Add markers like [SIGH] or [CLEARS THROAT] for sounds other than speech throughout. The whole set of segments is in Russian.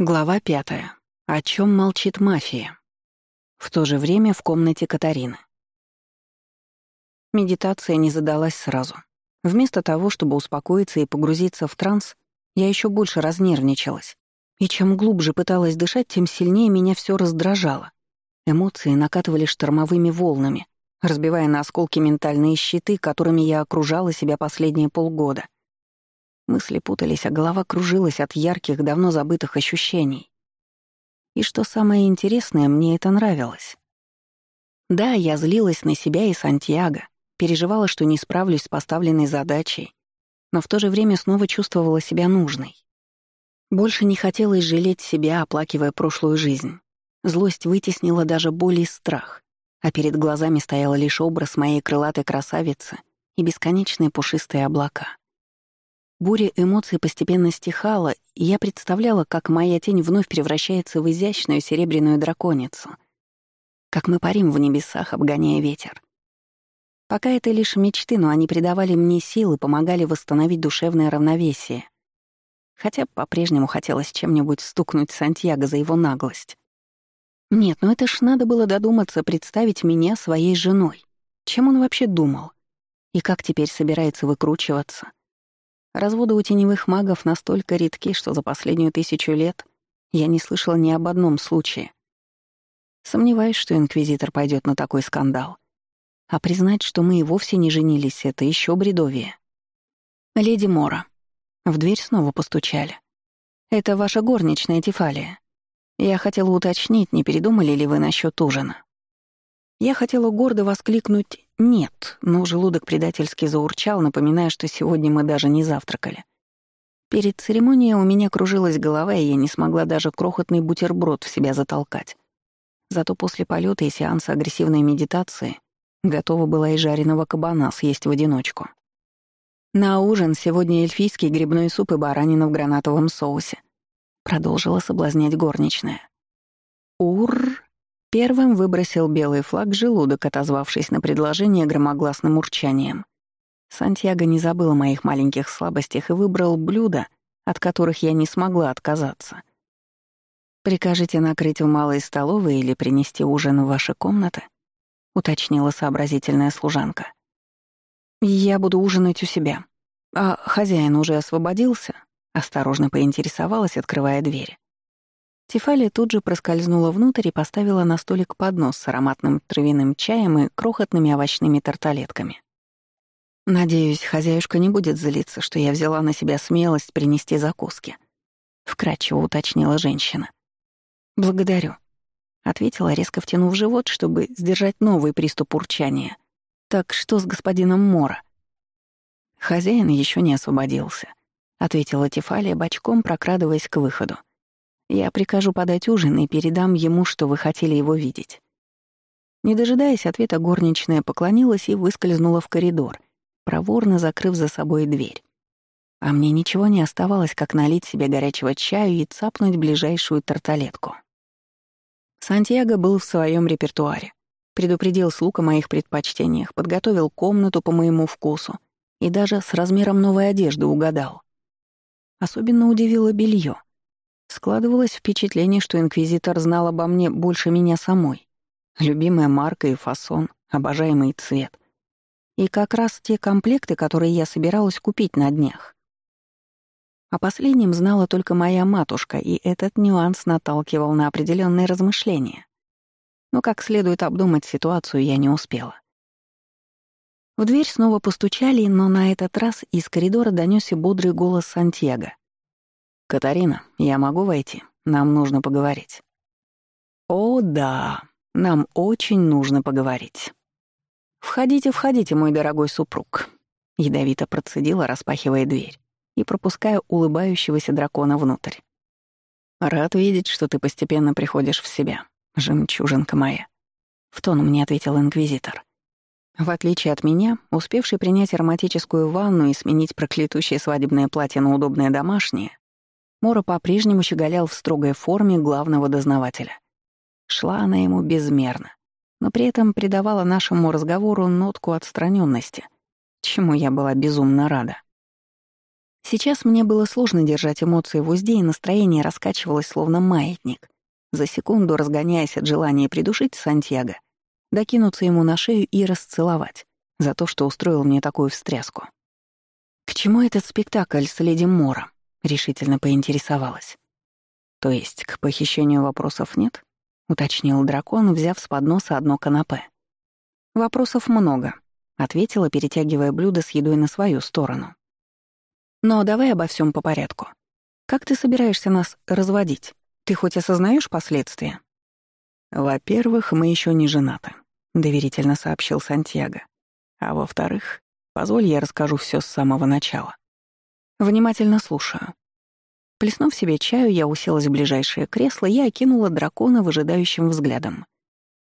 Глава пятая. О чем молчит мафия? В то же время в комнате Катарины. Медитация не задалась сразу. Вместо того, чтобы успокоиться и погрузиться в транс, я еще больше разнервничалась. И чем глубже пыталась дышать, тем сильнее меня все раздражало. Эмоции накатывали штормовыми волнами, разбивая на осколки ментальные щиты, которыми я окружала себя последние полгода — Мысли путались, а голова кружилась от ярких, давно забытых ощущений. И что самое интересное, мне это нравилось. Да, я злилась на себя и Сантьяго, переживала, что не справлюсь с поставленной задачей, но в то же время снова чувствовала себя нужной. Больше не хотелось жалеть себя, оплакивая прошлую жизнь. Злость вытеснила даже боль и страх, а перед глазами стоял лишь образ моей крылатой красавицы и бесконечные пушистые облака. Буря эмоций постепенно стихала, и я представляла, как моя тень вновь превращается в изящную серебряную драконицу. Как мы парим в небесах, обгоняя ветер. Пока это лишь мечты, но они придавали мне силы, помогали восстановить душевное равновесие. Хотя по-прежнему хотелось чем-нибудь стукнуть Сантьяго за его наглость. Нет, ну это ж надо было додуматься представить меня своей женой. Чем он вообще думал? И как теперь собирается выкручиваться? Разводы у теневых магов настолько редки, что за последнюю тысячу лет я не слышала ни об одном случае. Сомневаюсь, что инквизитор пойдет на такой скандал. А признать, что мы и вовсе не женились, это еще бредовее. «Леди Мора». В дверь снова постучали. «Это ваша горничная Тефалия. Я хотела уточнить, не передумали ли вы насчет ужина?» Я хотела гордо воскликнуть «нет», но желудок предательски заурчал, напоминая, что сегодня мы даже не завтракали. Перед церемонией у меня кружилась голова, и я не смогла даже крохотный бутерброд в себя затолкать. Зато после полета и сеанса агрессивной медитации готова была и жареного кабана съесть в одиночку. «На ужин сегодня эльфийский грибной суп и баранина в гранатовом соусе», — продолжила соблазнять горничная. «Ур!» Первым выбросил белый флаг желудок, отозвавшись на предложение громогласным урчанием. Сантьяго не забыл о моих маленьких слабостях и выбрал блюда, от которых я не смогла отказаться. «Прикажете накрыть в малой столовой или принести ужин в ваши комнаты?» — уточнила сообразительная служанка. «Я буду ужинать у себя. А хозяин уже освободился?» — осторожно поинтересовалась, открывая дверь. Тефали тут же проскользнула внутрь и поставила на столик поднос с ароматным травяным чаем и крохотными овощными тарталетками. «Надеюсь, хозяюшка не будет злиться, что я взяла на себя смелость принести закуски», — вкратчиво уточнила женщина. «Благодарю», — ответила, резко втянув живот, чтобы сдержать новый приступ урчания. «Так что с господином Мора?» «Хозяин еще не освободился», — ответила Тефалия, бочком прокрадываясь к выходу. Я прикажу подать ужин и передам ему, что вы хотели его видеть». Не дожидаясь ответа, горничная поклонилась и выскользнула в коридор, проворно закрыв за собой дверь. А мне ничего не оставалось, как налить себе горячего чаю и цапнуть ближайшую тарталетку. Сантьяго был в своем репертуаре. Предупредил слуг о моих предпочтениях, подготовил комнату по моему вкусу и даже с размером новой одежды угадал. Особенно удивило белье. Складывалось впечатление, что инквизитор знал обо мне больше меня самой. Любимая марка и фасон, обожаемый цвет. И как раз те комплекты, которые я собиралась купить на днях. О последнем знала только моя матушка, и этот нюанс наталкивал на определенные размышления. Но как следует обдумать ситуацию я не успела. В дверь снова постучали, но на этот раз из коридора донёсся бодрый голос Сантьяго. «Катарина, я могу войти? Нам нужно поговорить». «О, да, нам очень нужно поговорить». «Входите, входите, мой дорогой супруг», — ядовито процедила, распахивая дверь и пропуская улыбающегося дракона внутрь. «Рад видеть, что ты постепенно приходишь в себя, жемчужинка моя», — в тон мне ответил инквизитор. В отличие от меня, успевший принять ароматическую ванну и сменить проклятущее свадебное платье на удобное домашнее, Мора по-прежнему щеголял в строгой форме главного дознавателя. Шла она ему безмерно, но при этом придавала нашему разговору нотку отстраненности, чему я была безумно рада. Сейчас мне было сложно держать эмоции в узде, и настроение раскачивалось словно маятник, за секунду разгоняясь от желания придушить Сантьяго, докинуться ему на шею и расцеловать за то, что устроил мне такую встряску. «К чему этот спектакль с леди Мора?» — решительно поинтересовалась. «То есть к похищению вопросов нет?» — уточнил дракон, взяв с подноса одно канапе. «Вопросов много», — ответила, перетягивая блюдо с едой на свою сторону. «Но давай обо всем по порядку. Как ты собираешься нас разводить? Ты хоть осознаешь последствия?» «Во-первых, мы еще не женаты», — доверительно сообщил Сантьяго. «А во-вторых, позволь я расскажу все с самого начала». «Внимательно слушаю». Плеснув себе чаю, я уселась в ближайшее кресло и окинула дракона выжидающим взглядом.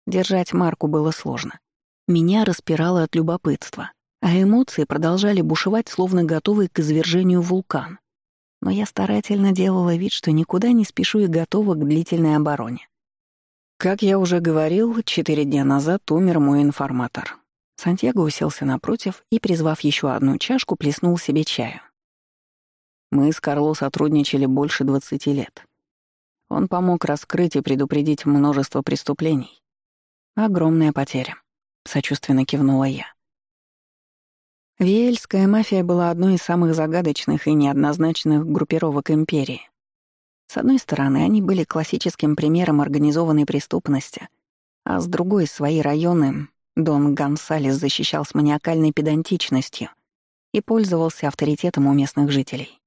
Держать марку было сложно. Меня распирало от любопытства, а эмоции продолжали бушевать, словно готовые к извержению вулкан. Но я старательно делала вид, что никуда не спешу и готова к длительной обороне. Как я уже говорил, четыре дня назад умер мой информатор. Сантьяго уселся напротив и, призвав еще одну чашку, плеснул себе чаю. Мы с Карло сотрудничали больше 20 лет. Он помог раскрыть и предупредить множество преступлений. Огромная потеря. Сочувственно кивнула я. Виэльская мафия была одной из самых загадочных и неоднозначных группировок империи. С одной стороны, они были классическим примером организованной преступности, а с другой — свои районы Дон Гонсалес защищал с маниакальной педантичностью и пользовался авторитетом у местных жителей.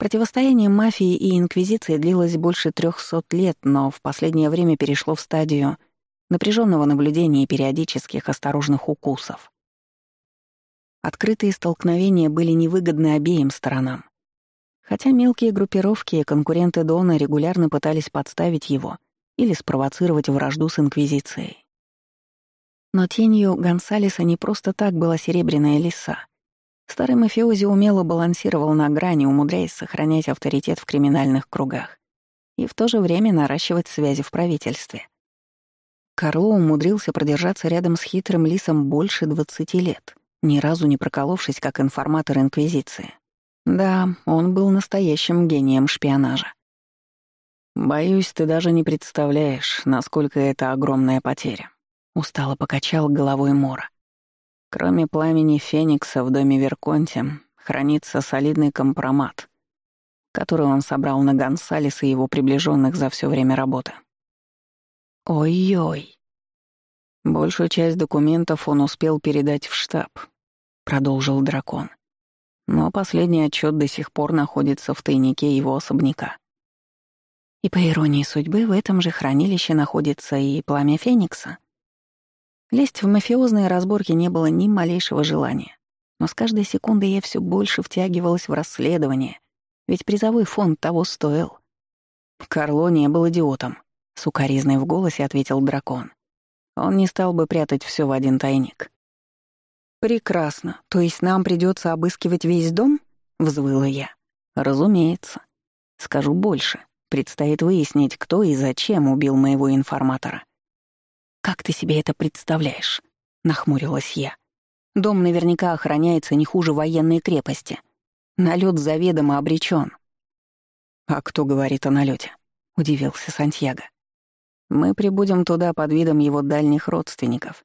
Противостояние мафии и инквизиции длилось больше трехсот лет, но в последнее время перешло в стадию напряженного наблюдения и периодических осторожных укусов. Открытые столкновения были невыгодны обеим сторонам. Хотя мелкие группировки и конкуренты Дона регулярно пытались подставить его или спровоцировать вражду с Инквизицией. Но тенью Гонсалеса не просто так была серебряная лиса — Старый мафиози умело балансировал на грани, умудряясь сохранять авторитет в криминальных кругах и в то же время наращивать связи в правительстве. Карло умудрился продержаться рядом с хитрым лисом больше 20 лет, ни разу не проколовшись как информатор Инквизиции. Да, он был настоящим гением шпионажа. «Боюсь, ты даже не представляешь, насколько это огромная потеря», — устало покачал головой Мора. Кроме пламени Феникса в доме Верконте хранится солидный компромат, который он собрал на Гонсалеса и его приближенных за все время работы. Ой-ой. Большую часть документов он успел передать в штаб, продолжил дракон. Но последний отчет до сих пор находится в тайнике его особняка. И по иронии судьбы в этом же хранилище находится и пламя Феникса — Лезть в мафиозные разборки не было ни малейшего желания. Но с каждой секундой я все больше втягивалась в расследование, ведь призовой фонд того стоил. Карло не был идиотом, — сукоризной в голосе ответил дракон. Он не стал бы прятать все в один тайник. «Прекрасно. То есть нам придется обыскивать весь дом?» — взвыла я. «Разумеется. Скажу больше. Предстоит выяснить, кто и зачем убил моего информатора. «Как ты себе это представляешь?» — нахмурилась я. «Дом наверняка охраняется не хуже военной крепости. Налет заведомо обречен. «А кто говорит о налете? удивился Сантьяго. «Мы прибудем туда под видом его дальних родственников.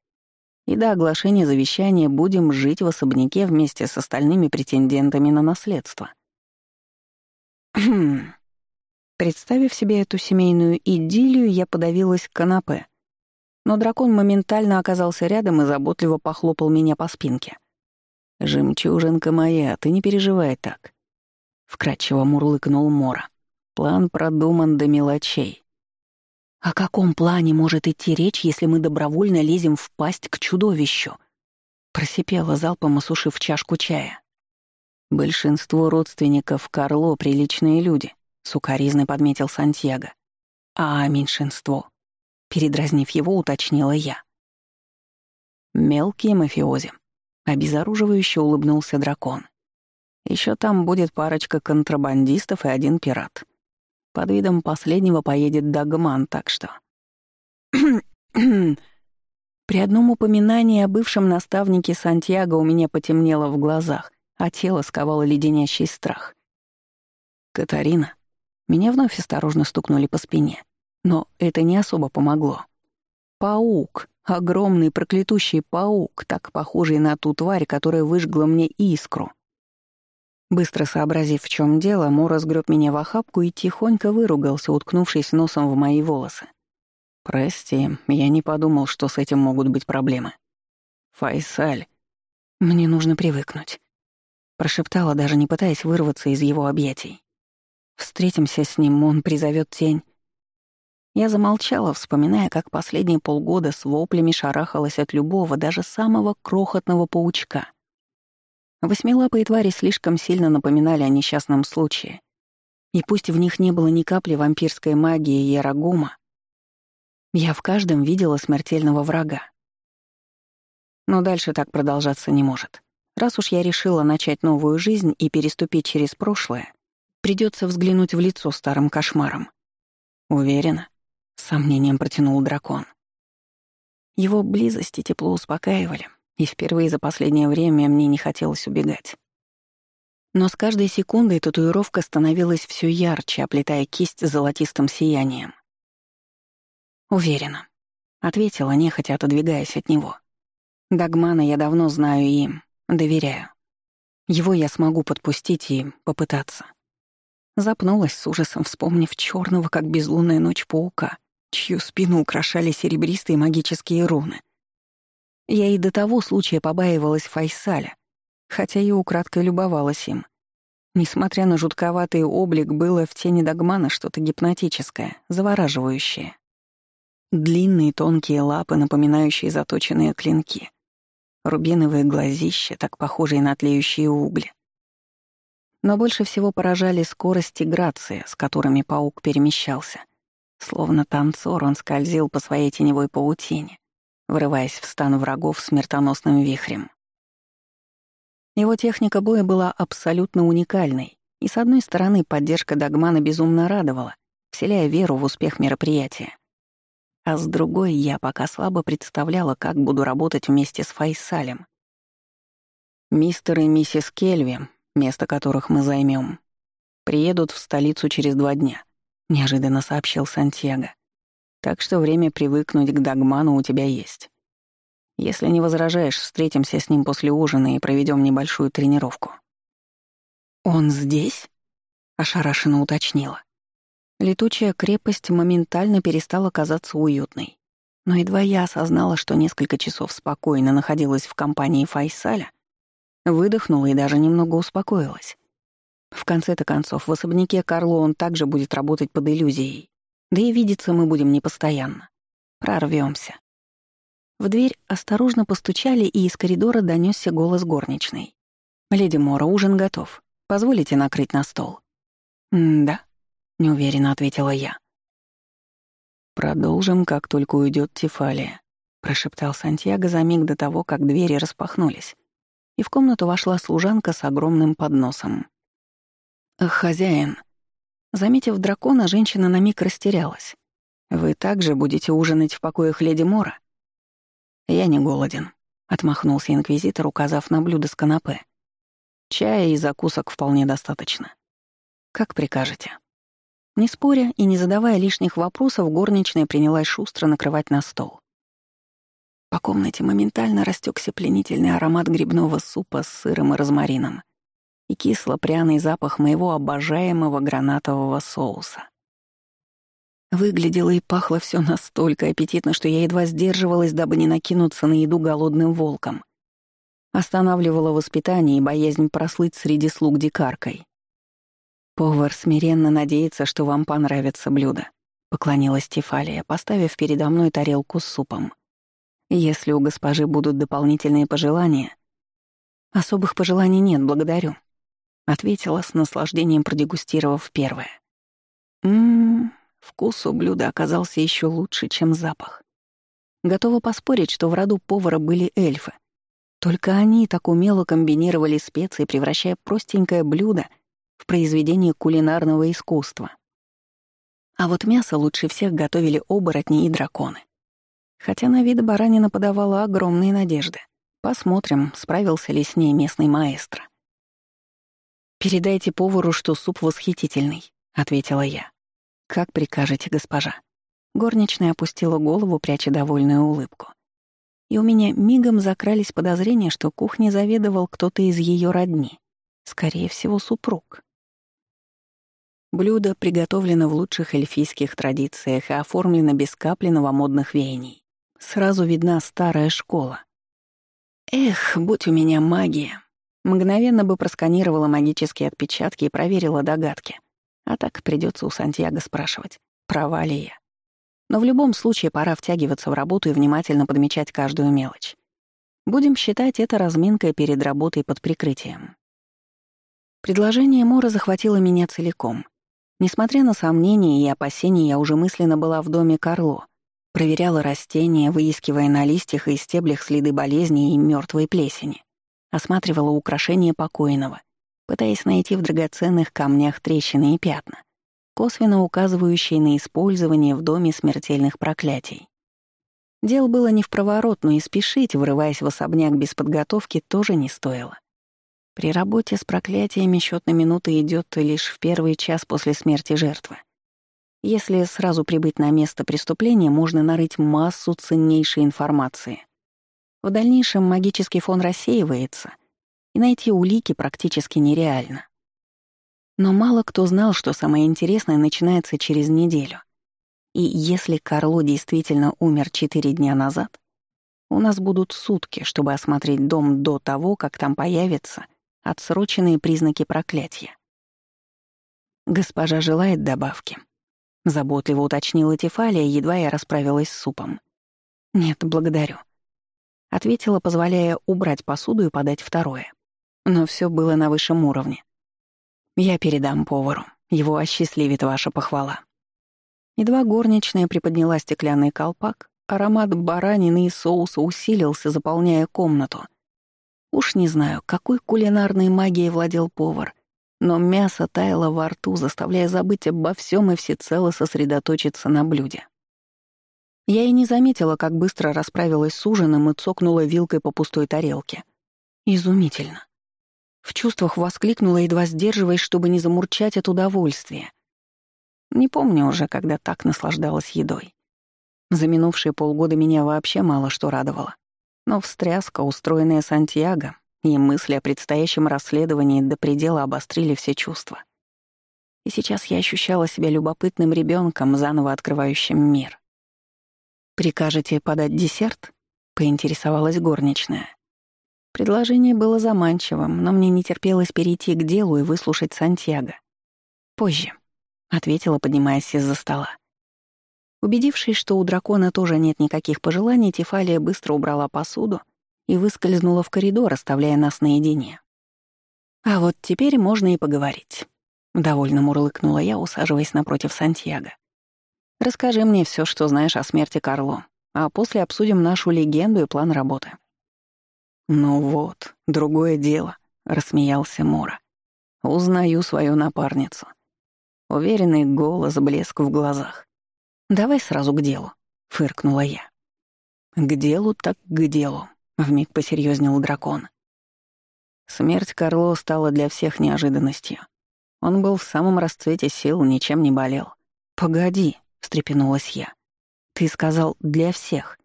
И до оглашения завещания будем жить в особняке вместе с остальными претендентами на наследство». Представив себе эту семейную идиллию, я подавилась канапе — но дракон моментально оказался рядом и заботливо похлопал меня по спинке. «Жемчужинка моя, ты не переживай так», — вкратчиво мурлыкнул Мора. «План продуман до мелочей». «О каком плане может идти речь, если мы добровольно лезем в пасть к чудовищу?» Просипела залпом, осушив чашку чая. «Большинство родственников Карло — приличные люди», — сукоризно подметил Сантьяго. «А меньшинство?» Передразнив его, уточнила я. «Мелкие мафиози», — обезоруживающе улыбнулся дракон. Еще там будет парочка контрабандистов и один пират. Под видом последнего поедет Дагман, так что...» [CLEARS THROAT] При одном упоминании о бывшем наставнике Сантьяго у меня потемнело в глазах, а тело сковало леденящий страх. «Катарина». Меня вновь осторожно стукнули по спине, но это не особо помогло. Паук, огромный проклятущий паук, так похожий на ту тварь, которая выжгла мне искру. Быстро сообразив, в чем дело, Мора сгреб меня в охапку и тихонько выругался, уткнувшись носом в мои волосы. «Прости, я не подумал, что с этим могут быть проблемы». «Файсаль». «Мне нужно привыкнуть», — прошептала, даже не пытаясь вырваться из его объятий. «Встретимся с ним, он призовет тень». Я замолчала, вспоминая, как последние полгода с воплями шарахалась от любого, даже самого крохотного паучка. Восьмилапые твари слишком сильно напоминали о несчастном случае. И пусть в них не было ни капли вампирской магии и арагума, я в каждом видела смертельного врага. Но дальше так продолжаться не может. Раз уж я решила начать новую жизнь и переступить через прошлое, придется взглянуть в лицо старым кошмарам. Уверена, сомнением протянул дракон. Его близость и тепло успокаивали, и впервые за последнее время мне не хотелось убегать. Но с каждой секундой татуировка становилась все ярче, оплетая кисть золотистым сиянием. «Уверена», — ответила, нехотя отодвигаясь от него. «Дагмана я давно знаю и им, доверяю. Его я смогу подпустить и попытаться». Запнулась с ужасом, вспомнив черного, как безлунная ночь паука, чью спину украшали серебристые магические руны. Я и до того случая побаивалась Файсаля, хотя и украдкой любовалась им. Несмотря на жутковатый облик, было в тени Дагмана что-то гипнотическое, завораживающее. Длинные тонкие лапы, напоминающие заточенные клинки. Рубиновые глазища, так похожие на тлеющие угли. Но больше всего поражали скорость и грация, с которыми паук перемещался. Словно танцор он скользил по своей теневой паутине, врываясь в стан врагов смертоносным вихрем. Его техника боя была абсолютно уникальной, и, с одной стороны, поддержка Дагмана безумно радовала, вселяя веру в успех мероприятия. А с другой я пока слабо представляла, как буду работать вместе с Файсалем. Мистер и миссис Кельви, место которых мы займем, приедут в столицу через два дня, неожиданно сообщил Сантьяго. Так что время привыкнуть к Дагману у тебя есть. Если не возражаешь, встретимся с ним после ужина и проведем небольшую тренировку. «Он здесь?» — ошарашенно уточнила. Летучая крепость моментально перестала казаться уютной. Но едва я осознала, что несколько часов спокойно находилась в компании Файсаля, выдохнула и даже немного успокоилась. В конце-то концов, в особняке Карло он также будет работать под иллюзией. Да и видеться мы будем непостоянно. Прорвемся. В дверь осторожно постучали, и из коридора донесся голос горничной. «Леди Мора, ужин готов. Позволите накрыть на стол?» «Да», — неуверенно ответила я. «Продолжим, как только уйдет Тефалия», — прошептал Сантьяго за миг до того, как двери распахнулись, и в комнату вошла служанка с огромным подносом. «Хозяин». Заметив дракона, женщина на миг растерялась. «Вы также будете ужинать в покоях леди Мора?» «Я не голоден», — отмахнулся инквизитор, указав на блюдо с канапе. «Чая и закусок вполне достаточно. Как прикажете». Не споря и не задавая лишних вопросов, горничная принялась шустро накрывать на стол. По комнате моментально растекся пленительный аромат грибного супа с сыром и розмарином и кисло-пряный запах моего обожаемого гранатового соуса. Выглядело и пахло все настолько аппетитно, что я едва сдерживалась, дабы не накинуться на еду голодным волком. Останавливала воспитание и боязнь прослыть среди слуг дикаркой. «Повар смиренно надеется, что вам понравится блюдо», — поклонилась Тефалия, поставив передо мной тарелку с супом. «Если у госпожи будут дополнительные пожелания...» «Особых пожеланий нет, благодарю», — ответила с наслаждением, продегустировав первое. «Ммм, вкус у блюда оказался еще лучше, чем запах. Готова поспорить, что в роду повара были эльфы. Только они так умело комбинировали специи, превращая простенькое блюдо — в произведении кулинарного искусства. А вот мясо лучше всех готовили оборотни и драконы. Хотя на вид баранина подавала огромные надежды. Посмотрим, справился ли с ней местный маэстро. «Передайте повару, что суп восхитительный», — ответила я. «Как прикажете, госпожа». Горничная опустила голову, пряча довольную улыбку. И у меня мигом закрались подозрения, что кухней заведовал кто-то из ее родни. Скорее всего, супруг. Блюдо приготовлено в лучших эльфийских традициях и оформлено без капли новомодных веяний. Сразу видна старая школа. Эх, будь у меня магия. Мгновенно бы просканировала магические отпечатки и проверила догадки. А так придется у Сантьяго спрашивать, права ли я. Но в любом случае пора втягиваться в работу и внимательно подмечать каждую мелочь. Будем считать это разминкой перед работой под прикрытием. Предложение Мора захватило меня целиком. Несмотря на сомнения и опасения, я уже мысленно была в доме Карло, проверяла растения, выискивая на листьях и стеблях следы болезни и мертвой плесени, осматривала украшения покойного, пытаясь найти в драгоценных камнях трещины и пятна, косвенно указывающие на использование в доме смертельных проклятий. Дел было не в проворот, но и спешить, врываясь в особняк без подготовки, тоже не стоило. При работе с проклятиями счет на минуты идет лишь в первый час после смерти жертвы. Если сразу прибыть на место преступления, можно нарыть массу ценнейшей информации. В дальнейшем магический фон рассеивается, и найти улики практически нереально. Но мало кто знал, что самое интересное начинается через неделю. И если Карло действительно умер четыре дня назад, у нас будут сутки, чтобы осмотреть дом до того, как там появится отсроченные признаки проклятия. «Госпожа желает добавки», — заботливо уточнила Тефалия, едва я расправилась с супом. «Нет, благодарю», — ответила, позволяя убрать посуду и подать второе. Но все было на высшем уровне. «Я передам повару, его осчастливит ваша похвала». Едва горничная приподняла стеклянный колпак, аромат баранины и соуса усилился, заполняя комнату — Уж не знаю, какой кулинарной магией владел повар, но мясо таяло во рту, заставляя забыть обо всем и всецело сосредоточиться на блюде. Я и не заметила, как быстро расправилась с ужином и цокнула вилкой по пустой тарелке. Изумительно. В чувствах воскликнула, едва сдерживаясь, чтобы не замурчать от удовольствия. Не помню уже, когда так наслаждалась едой. За минувшие полгода меня вообще мало что радовало. Но встряска, устроенная Сантьяго, и мысли о предстоящем расследовании до предела обострили все чувства. И сейчас я ощущала себя любопытным ребенком, заново открывающим мир. «Прикажете подать десерт?» — поинтересовалась горничная. Предложение было заманчивым, но мне не терпелось перейти к делу и выслушать Сантьяго. «Позже», — ответила, поднимаясь из-за стола. Убедившись, что у дракона тоже нет никаких пожеланий, Тефалия быстро убрала посуду и выскользнула в коридор, оставляя нас наедине. «А вот теперь можно и поговорить», — довольно мурлыкнула я, усаживаясь напротив Сантьяго. «Расскажи мне все, что знаешь о смерти Карло, а после обсудим нашу легенду и план работы». «Ну вот, другое дело», — рассмеялся Мора. «Узнаю свою напарницу». Уверенный голос, блеск в глазах. «Давай сразу к делу», — фыркнула я. «К делу так к делу», — вмиг посерьезнел дракон. Смерть Карло стала для всех неожиданностью. Он был в самом расцвете сил, ничем не болел. «Погоди», — встрепенулась я. «Ты сказал «для всех».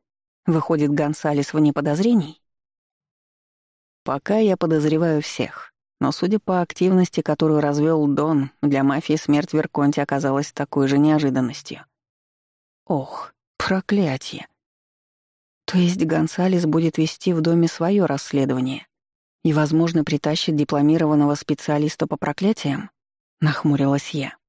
Выходит, Гонсалес вне подозрений?» «Пока я подозреваю всех», но судя по активности, которую развел Дон, для мафии смерть Верконти оказалась такой же неожиданностью. Ох, проклятие. То есть Гонсалес будет вести в доме свое расследование и, возможно, притащит дипломированного специалиста по проклятиям? Нахмурилась я.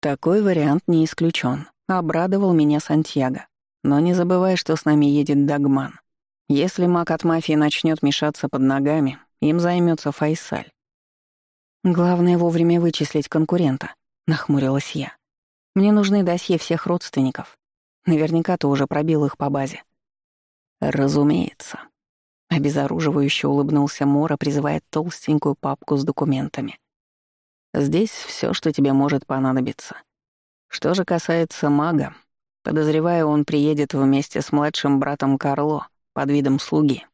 Такой вариант не исключен. Обрадовал меня Сантьяго. Но не забывай, что с нами едет Дагман. Если маг от мафии начнет мешаться под ногами, им займется Файсаль. Главное вовремя вычислить конкурента, нахмурилась я. Мне нужны досье всех родственников. Наверняка ты уже пробил их по базе. Разумеется. Обезоруживающе улыбнулся Мора, призывая толстенькую папку с документами. Здесь все, что тебе может понадобиться. Что же касается мага, подозреваю, он приедет вместе с младшим братом Карло под видом слуги.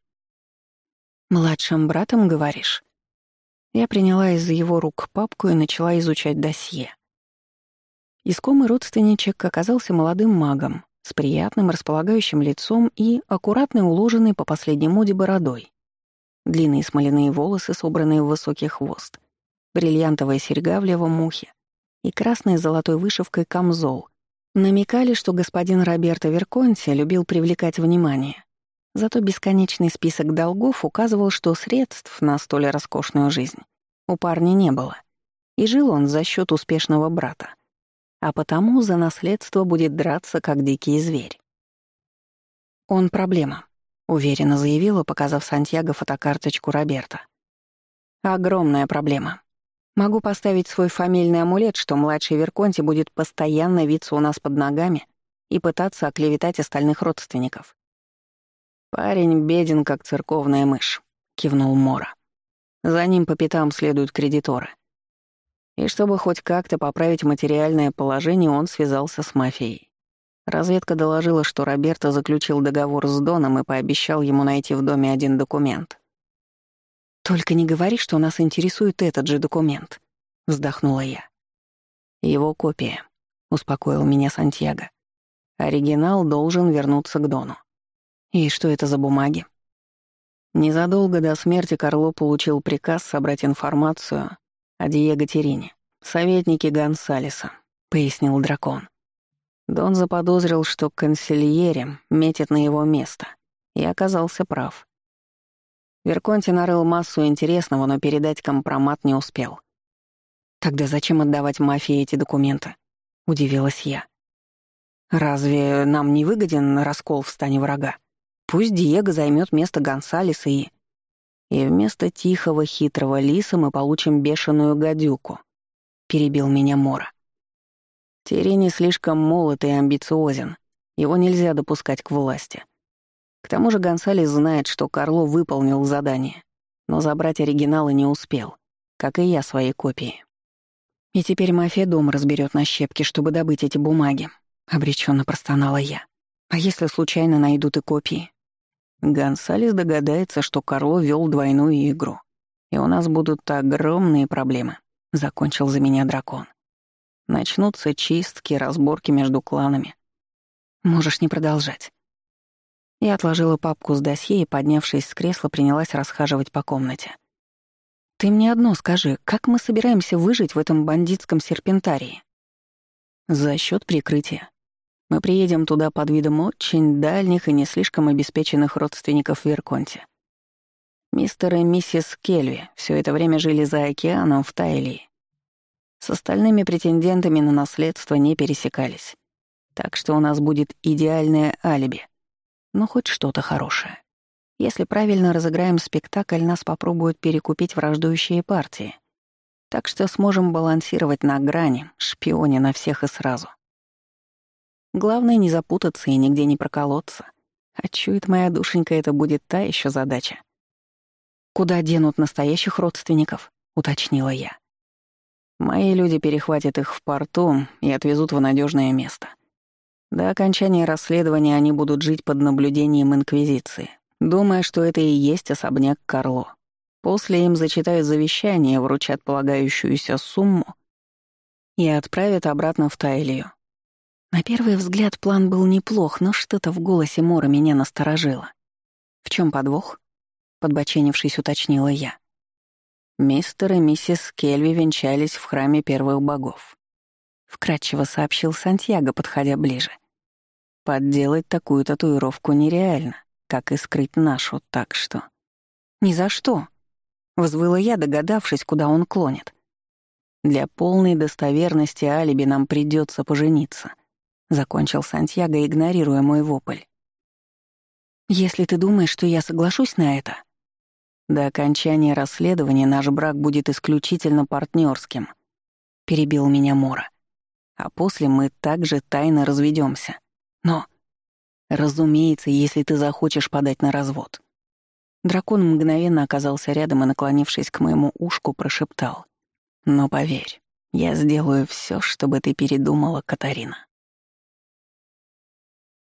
«Младшим братом, говоришь?» Я приняла из его рук папку и начала изучать досье. Искомый родственничек оказался молодым магом с приятным располагающим лицом и аккуратно уложенной по последней моде бородой. Длинные смоляные волосы, собранные в высокий хвост, бриллиантовая серьга в левом ухе и красной золотой вышивкой камзол намекали, что господин Роберто Верконти любил привлекать внимание. Зато бесконечный список долгов указывал, что средств на столь роскошную жизнь у парня не было. И жил он за счет успешного брата. А потому за наследство будет драться, как дикий зверь. «Он проблема», — уверенно заявила, показав Сантьяго фотокарточку Роберта. «Огромная проблема. Могу поставить свой фамильный амулет, что младший Верконти будет постоянно виться у нас под ногами и пытаться оклеветать остальных родственников. «Парень беден, как церковная мышь», — кивнул Мора. «За ним по пятам следуют кредиторы. И чтобы хоть как-то поправить материальное положение, он связался с мафией. Разведка доложила, что Роберто заключил договор с Доном и пообещал ему найти в доме один документ. «Только не говори, что нас интересует этот же документ», — вздохнула я. «Его копия», — успокоил меня Сантьяго. «Оригинал должен вернуться к Дону. И что это за бумаги? Незадолго до смерти Карло получил приказ собрать информацию о Диего Терине, советнике Гонсалеса, пояснил дракон. Дон заподозрил, что консильере метит на его место, и оказался прав. Верконти нарыл массу интересного, но передать компромат не успел. «Тогда зачем отдавать мафии эти документы?» — удивилась я. «Разве нам не выгоден раскол в стане врага?» Пусть Диего займет место Гонсалеса и... И вместо тихого, хитрого лиса мы получим бешеную гадюку. Перебил меня Мора. Терени слишком молод и амбициозен. Его нельзя допускать к власти. К тому же Гонсалес знает, что Карло выполнил задание, но забрать оригиналы не успел, как и я своей копии. И теперь мафия дом разберет на щепки, чтобы добыть эти бумаги. Обреченно простонала я. А если случайно найдут и копии? Гонсалес догадается, что Карло вел двойную игру. И у нас будут огромные проблемы, — закончил за меня дракон. Начнутся чистки, разборки между кланами. Можешь не продолжать. Я отложила папку с досье и, поднявшись с кресла, принялась расхаживать по комнате. «Ты мне одно скажи, как мы собираемся выжить в этом бандитском серпентарии?» «За счет прикрытия. Мы приедем туда под видом очень дальних и не слишком обеспеченных родственников Верконте. Мистер и миссис Кельви все это время жили за океаном в Тайлии. С остальными претендентами на наследство не пересекались. Так что у нас будет идеальное алиби. Но хоть что-то хорошее. Если правильно разыграем спектакль, нас попробуют перекупить враждующие партии. Так что сможем балансировать на грани, шпионе на всех и сразу. Главное не запутаться и нигде не проколоться. А чует моя душенька, это будет та еще задача. «Куда денут настоящих родственников?» — уточнила я. «Мои люди перехватят их в порту и отвезут в надежное место. До окончания расследования они будут жить под наблюдением Инквизиции, думая, что это и есть особняк Карло. После им зачитают завещание, вручат полагающуюся сумму и отправят обратно в Тайлию, на первый взгляд план был неплох, но что-то в голосе Мора меня насторожило. «В чем подвох?» — подбоченившись, уточнила я. «Мистер и миссис Кельви венчались в храме первых богов», — вкратчиво сообщил Сантьяго, подходя ближе. «Подделать такую татуировку нереально, как и скрыть нашу, так что...» «Ни за что», — взвыла я, догадавшись, куда он клонит. «Для полной достоверности алиби нам придется пожениться», —— закончил Сантьяго, игнорируя мой вопль. «Если ты думаешь, что я соглашусь на это...» «До окончания расследования наш брак будет исключительно партнерским, перебил меня Мора. «А после мы также тайно разведемся. Но...» «Разумеется, если ты захочешь подать на развод». Дракон мгновенно оказался рядом и, наклонившись к моему ушку, прошептал. «Но поверь, я сделаю все, чтобы ты передумала, Катарина».